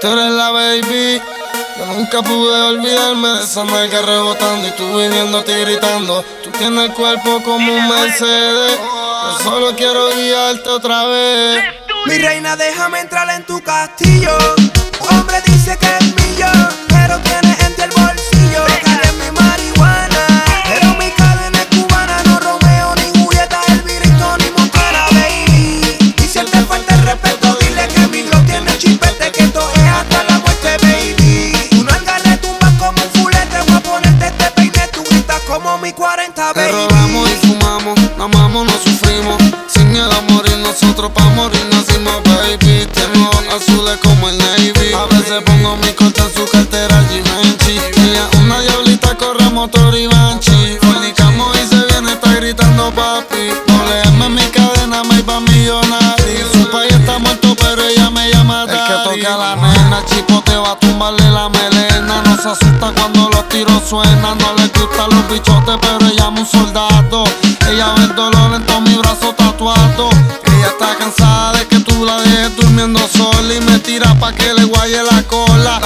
Tú eres la baby. Yo nunca pude olvidarme de esa nalga rebotando y tú viniéndote y gritando. Tú tienes el cuerpo como un Mercedes. Yo solo quiero guiarte otra vez. Mi reina, déjame entrar en tu castillo. Hombre dice que es mío, pero tiene nosotros pa' morir nacimos, baby. Tengo azules como el Navy. A veces pongo mi corte en su cartera Givenchy. Ella una diablita corre motor y banshee. Fornicamos y se viene, está gritando papi. Oleame mi cadena, me iba millonario. Su país está muerto, pero ella me llama daddy. El que toca la nena, chipote va a tumbarle la melena. No se asusta cuando los tiros suenan. No le gustan los bichotes, pero ella es un soldado. Ella ve el dolor en todo mi brazo tatuado.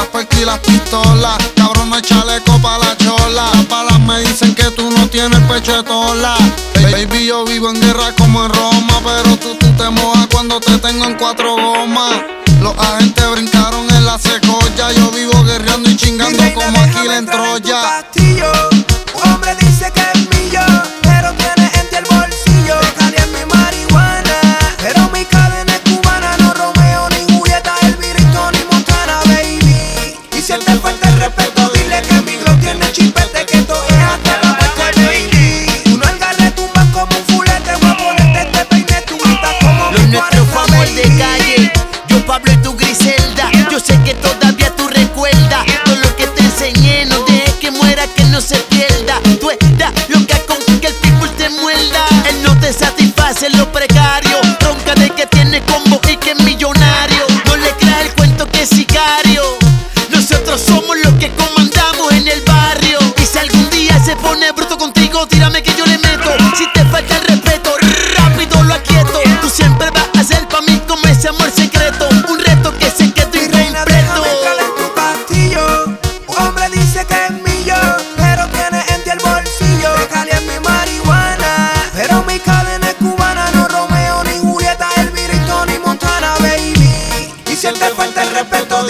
Perky y las pistolas, cabrón no hay chaleco pa' la chola. Las balas me dicen que tú no tienes pecho de tola. Baby, yo vivo en guerra como en Roma, pero tú, tú te mojas cuando te tengo en cuatro gomas. Los agentes brincaron en la secoya, yo vivo guerreando y chingando como aquí en Troya. quedarse en lo precario. Tronca de que tiene combo y que es millonario. No le crea el cuento que es sicario. Nosotros somos los que comandamos en el barrio. Y si algún día se pone bruto contigo, tírame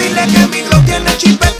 dile que mi glow tiene chip